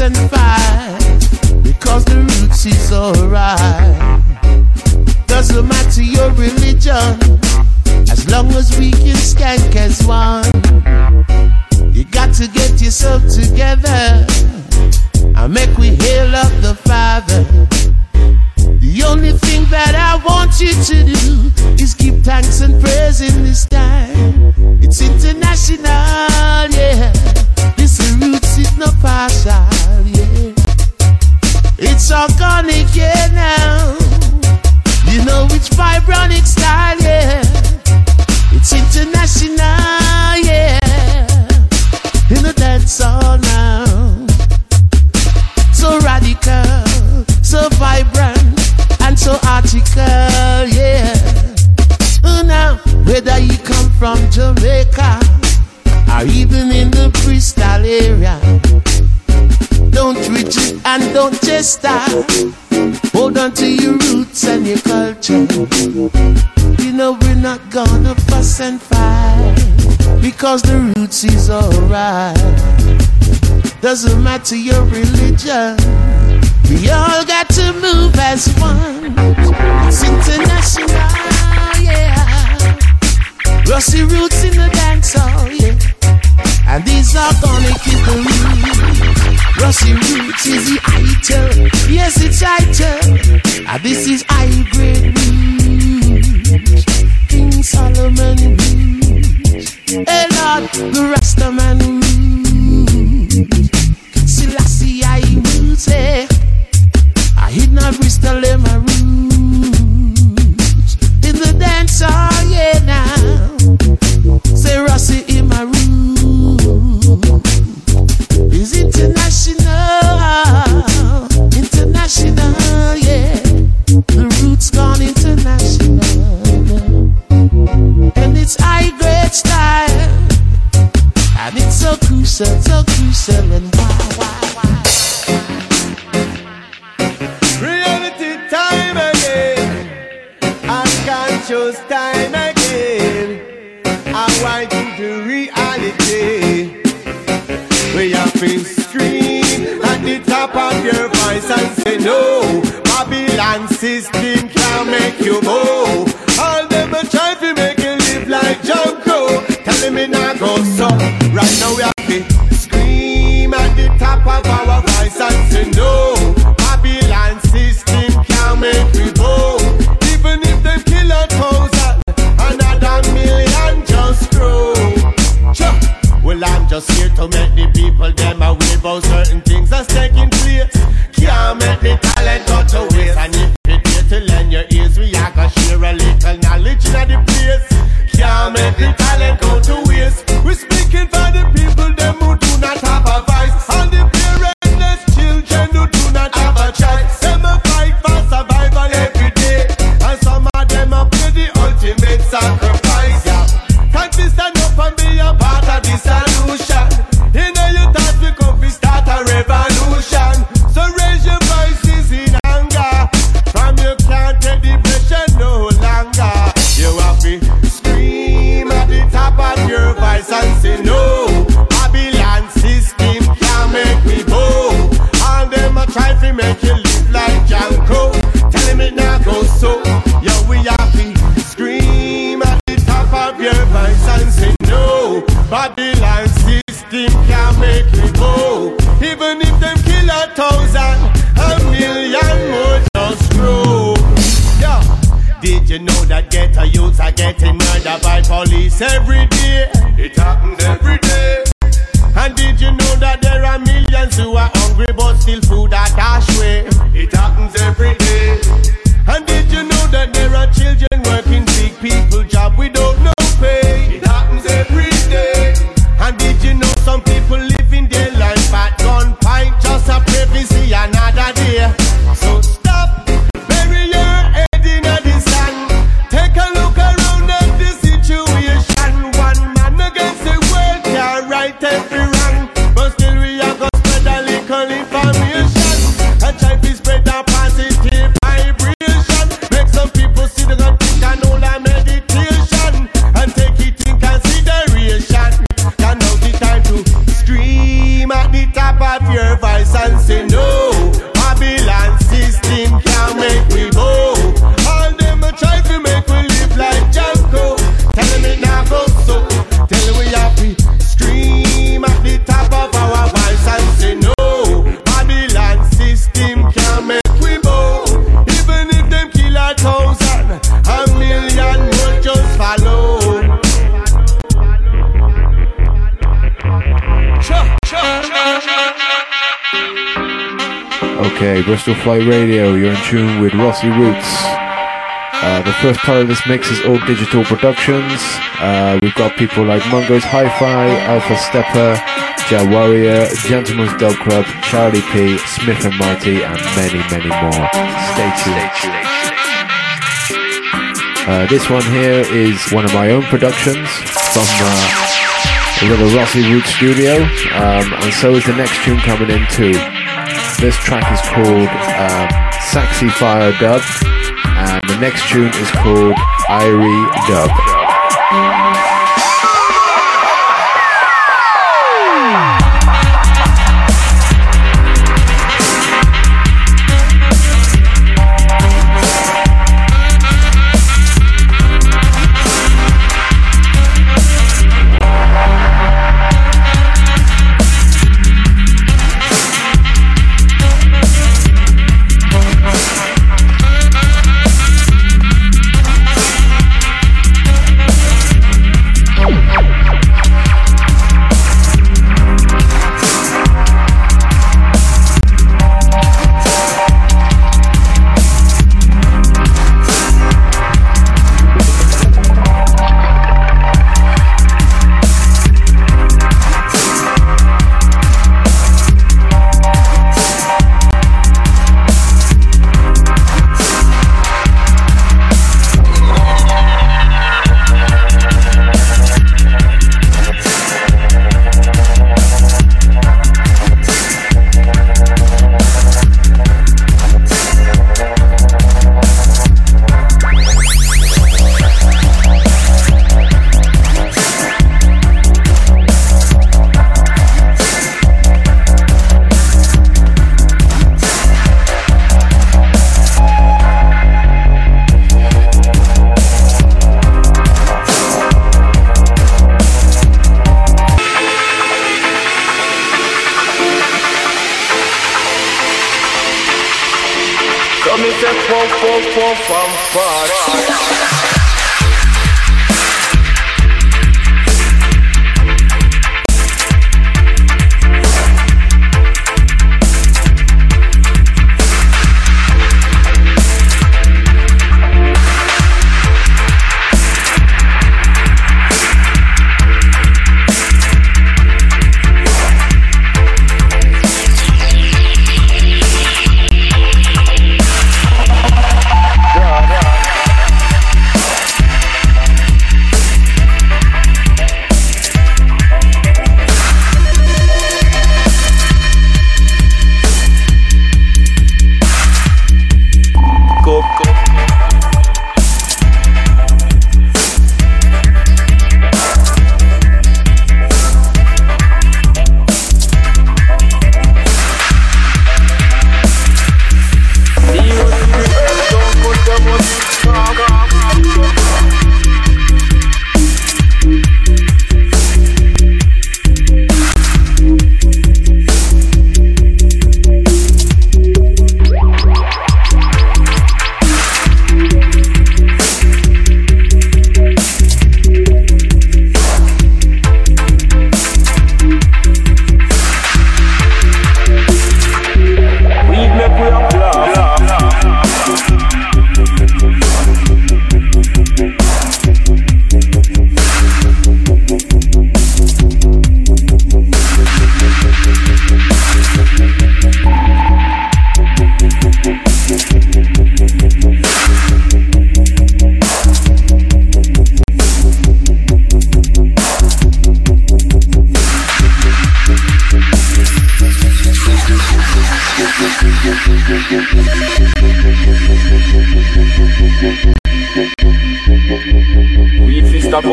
and fight because the roots is alright. Doesn't matter your religion as long as we can skank as one. You got to get yourself together and make we hail up the Father. The only thing that I want you to do is give thanks and praise in this time. It's international. don't just stop. Hold on to your roots and your culture. You know we're not gonna fuss and fight because the roots is alright. Doesn't matter your religion. We all got to move as one. It's international, yeah. Rusty roots in the dance hall, yeah. And these are gonna keep the roots. Russian roots is the item. Yes, it's item. Ah, this is high grade weed. King Solomon roots, Hey Lord, the Rastaman roots. they know. Babylon system can make you go Did you know that ghetto youths are getting murdered by police every day? It happens every day. And did you know that there are millions who are hungry but still food at Bristol Fly Radio. You're in tune with Rossi Roots. Uh, the first part of this mix is all digital productions. Uh, we've got people like Mungo's Hi-Fi, Alpha Steppa, Jah Warrior, Gentleman's Dub Club, Charlie P, Smith and Marty, and many, many more. Stay tuned. Uh, this one here is one of my own productions from uh, a little Rossi Roots studio, um, and so is the next tune coming in too. This track is called um, Saxy Fire Dub, and the next tune is called Irie Dub.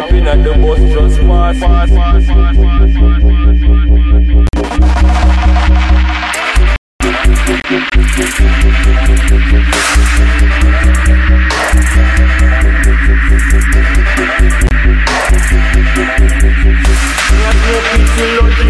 up in at the bus just pass. pass, pass, pass, pass, pass, pass, pass. Thank you.